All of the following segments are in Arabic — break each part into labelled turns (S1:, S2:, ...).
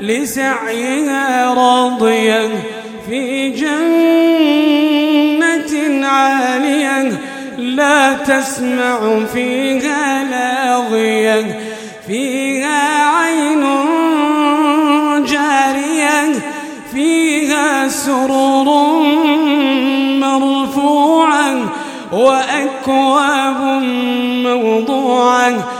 S1: لسعيها راضية في جنة عالية لا تسمع فيها لاغية فيها عين جارية فيها سرر مرفوعة وأكواب موضوعة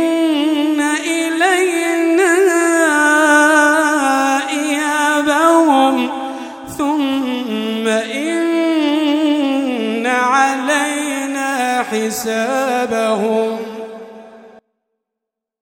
S1: ثم إن علينا حسابهم.